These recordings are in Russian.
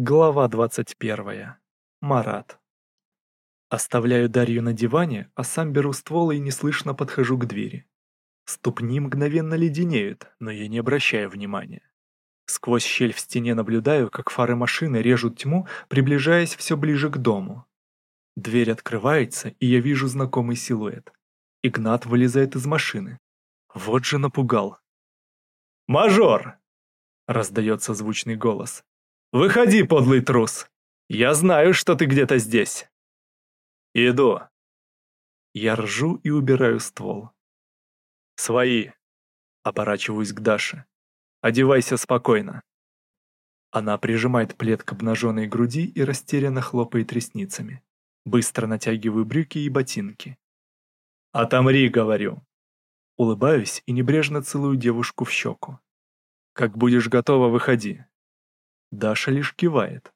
Глава 21. Марат. Оставляю Дарью на диване, а сам беру ствол и неслышно подхожу к двери. Ступни мгновенно леденеют, но я не обращаю внимания. Сквозь щель в стене наблюдаю, как фары машины режут тьму, приближаясь все ближе к дому. Дверь открывается, и я вижу знакомый силуэт. Игнат вылезает из машины. Вот же напугал. «Мажор!» — раздается звучный голос. Выходи, подлый трус. Я знаю, что ты где-то здесь. Иду. Я ржу и убираю ствол. Свои. Оборачиваюсь к Даше. Одевайся спокойно. Она прижимает плед к обнаженной груди и растерянно хлопает ресницами. Быстро натягиваю брюки и ботинки. «Отомри», — говорю. Улыбаюсь и небрежно целую девушку в щеку. «Как будешь готова, выходи. Даша лишь кивает.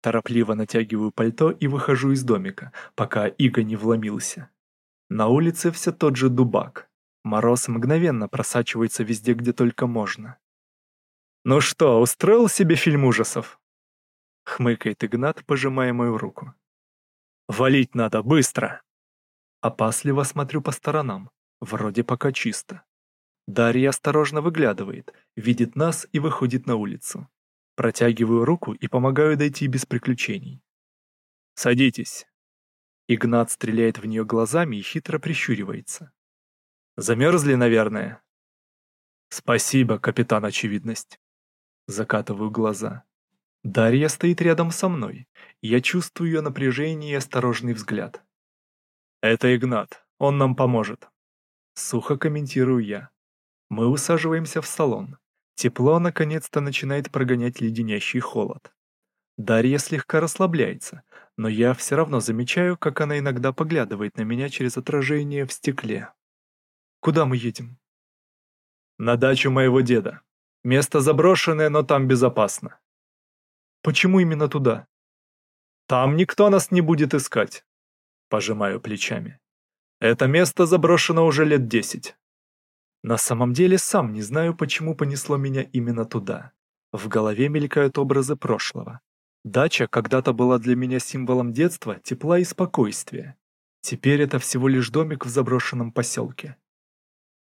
Торопливо натягиваю пальто и выхожу из домика, пока Иго не вломился. На улице все тот же дубак. Мороз мгновенно просачивается везде, где только можно. «Ну что, устроил себе фильм ужасов?» Хмыкает Игнат, пожимая мою руку. «Валить надо, быстро!» Опасливо смотрю по сторонам. Вроде пока чисто. Дарья осторожно выглядывает, видит нас и выходит на улицу. Протягиваю руку и помогаю дойти без приключений. «Садитесь». Игнат стреляет в нее глазами и хитро прищуривается. «Замерзли, наверное?» «Спасибо, капитан Очевидность». Закатываю глаза. Дарья стоит рядом со мной, я чувствую ее напряжение и осторожный взгляд. «Это Игнат, он нам поможет». Сухо комментирую я. Мы усаживаемся в салон. Тепло наконец-то начинает прогонять леденящий холод. Дарья слегка расслабляется, но я все равно замечаю, как она иногда поглядывает на меня через отражение в стекле. «Куда мы едем?» «На дачу моего деда. Место заброшенное, но там безопасно». «Почему именно туда?» «Там никто нас не будет искать», — пожимаю плечами. «Это место заброшено уже лет десять. На самом деле сам не знаю, почему понесло меня именно туда. В голове мелькают образы прошлого. Дача когда-то была для меня символом детства, тепла и спокойствия. Теперь это всего лишь домик в заброшенном поселке.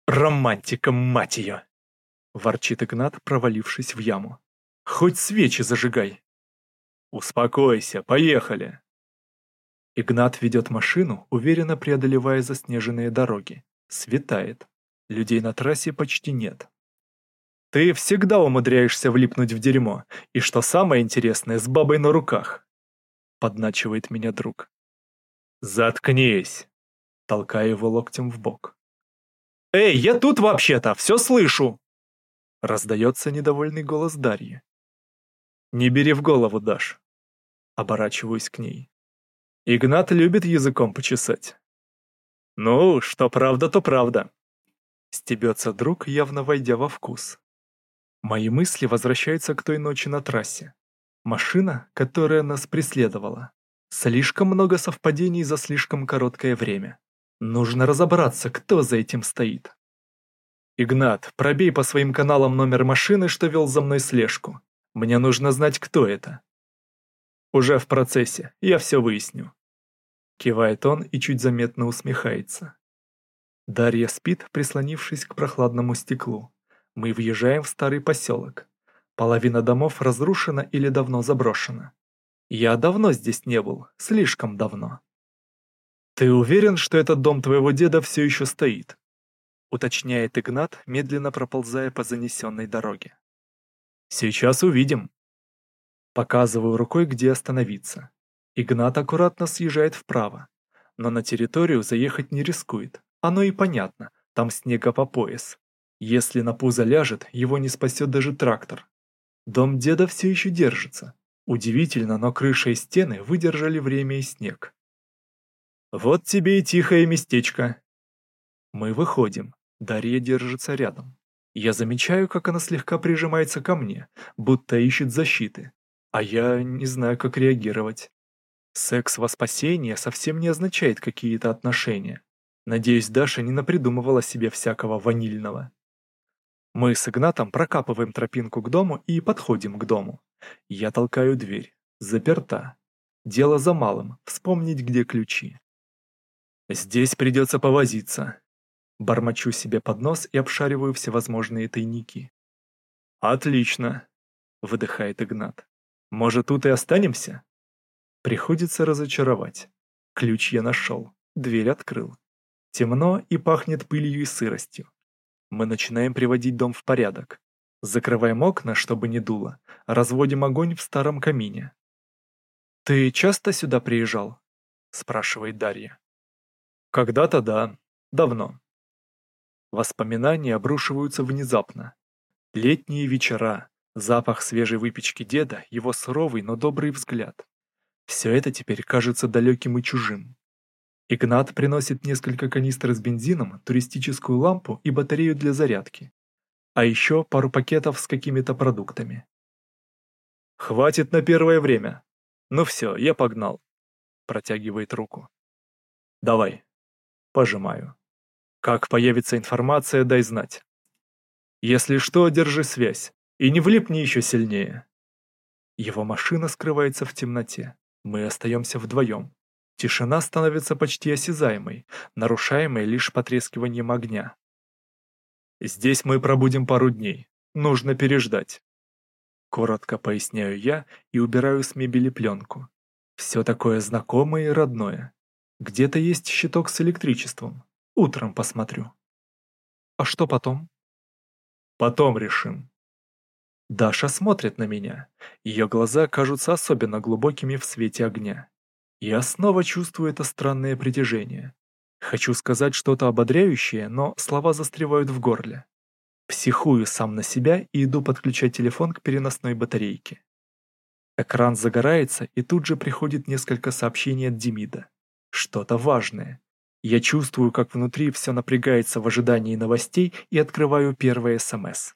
«Романтика, мать ее!» – ворчит Игнат, провалившись в яму. «Хоть свечи зажигай!» «Успокойся, поехали!» Игнат ведет машину, уверенно преодолевая заснеженные дороги. Светает. Людей на трассе почти нет. Ты всегда умудряешься влипнуть в дерьмо, и что самое интересное, с бабой на руках. Подначивает меня друг. Заткнись. Толкаю его локтем в бок. Эй, я тут вообще-то, все слышу. Раздается недовольный голос Дарьи. Не бери в голову, Даш. Оборачиваюсь к ней. Игнат любит языком почесать. Ну, что правда, то правда. Стебется друг, явно войдя во вкус. Мои мысли возвращаются к той ночи на трассе. Машина, которая нас преследовала. Слишком много совпадений за слишком короткое время. Нужно разобраться, кто за этим стоит. «Игнат, пробей по своим каналам номер машины, что вел за мной слежку. Мне нужно знать, кто это». «Уже в процессе, я все выясню». Кивает он и чуть заметно усмехается. Дарья спит, прислонившись к прохладному стеклу. Мы въезжаем в старый поселок. Половина домов разрушена или давно заброшена. Я давно здесь не был, слишком давно. «Ты уверен, что этот дом твоего деда все еще стоит?» уточняет Игнат, медленно проползая по занесенной дороге. «Сейчас увидим». Показываю рукой, где остановиться. Игнат аккуратно съезжает вправо, но на территорию заехать не рискует. Оно и понятно, там снега по пояс. Если на пузо ляжет, его не спасет даже трактор. Дом деда все еще держится. Удивительно, но крыша и стены выдержали время и снег. Вот тебе и тихое местечко. Мы выходим. Дарья держится рядом. Я замечаю, как она слегка прижимается ко мне, будто ищет защиты. А я не знаю, как реагировать. Секс во спасение совсем не означает какие-то отношения. Надеюсь, Даша не напридумывала себе всякого ванильного. Мы с Игнатом прокапываем тропинку к дому и подходим к дому. Я толкаю дверь. Заперта. Дело за малым, вспомнить, где ключи. Здесь придется повозиться. Бормочу себе под нос и обшариваю всевозможные тайники. «Отлично!» — выдыхает Игнат. «Может, тут и останемся?» Приходится разочаровать. Ключ я нашел, дверь открыл. Темно и пахнет пылью и сыростью. Мы начинаем приводить дом в порядок. Закрываем окна, чтобы не дуло, разводим огонь в старом камине. «Ты часто сюда приезжал?» – спрашивает Дарья. «Когда-то да, давно». Воспоминания обрушиваются внезапно. Летние вечера, запах свежей выпечки деда, его суровый, но добрый взгляд. Все это теперь кажется далеким и чужим. Игнат приносит несколько канистр с бензином, туристическую лампу и батарею для зарядки. А еще пару пакетов с какими-то продуктами. «Хватит на первое время. Ну все, я погнал», — протягивает руку. «Давай». Пожимаю. «Как появится информация, дай знать. Если что, держи связь. И не влипни еще сильнее». Его машина скрывается в темноте. Мы остаемся вдвоем. Тишина становится почти осязаемой, нарушаемой лишь потрескиванием огня. «Здесь мы пробудем пару дней. Нужно переждать». Коротко поясняю я и убираю с мебели пленку. Все такое знакомое и родное. Где-то есть щиток с электричеством. Утром посмотрю. А что потом? Потом решим. Даша смотрит на меня. Ее глаза кажутся особенно глубокими в свете огня. Я снова чувствую это странное притяжение. Хочу сказать что-то ободряющее, но слова застревают в горле. Психую сам на себя и иду подключать телефон к переносной батарейке. Экран загорается, и тут же приходит несколько сообщений от Демида. Что-то важное. Я чувствую, как внутри все напрягается в ожидании новостей и открываю первое СМС.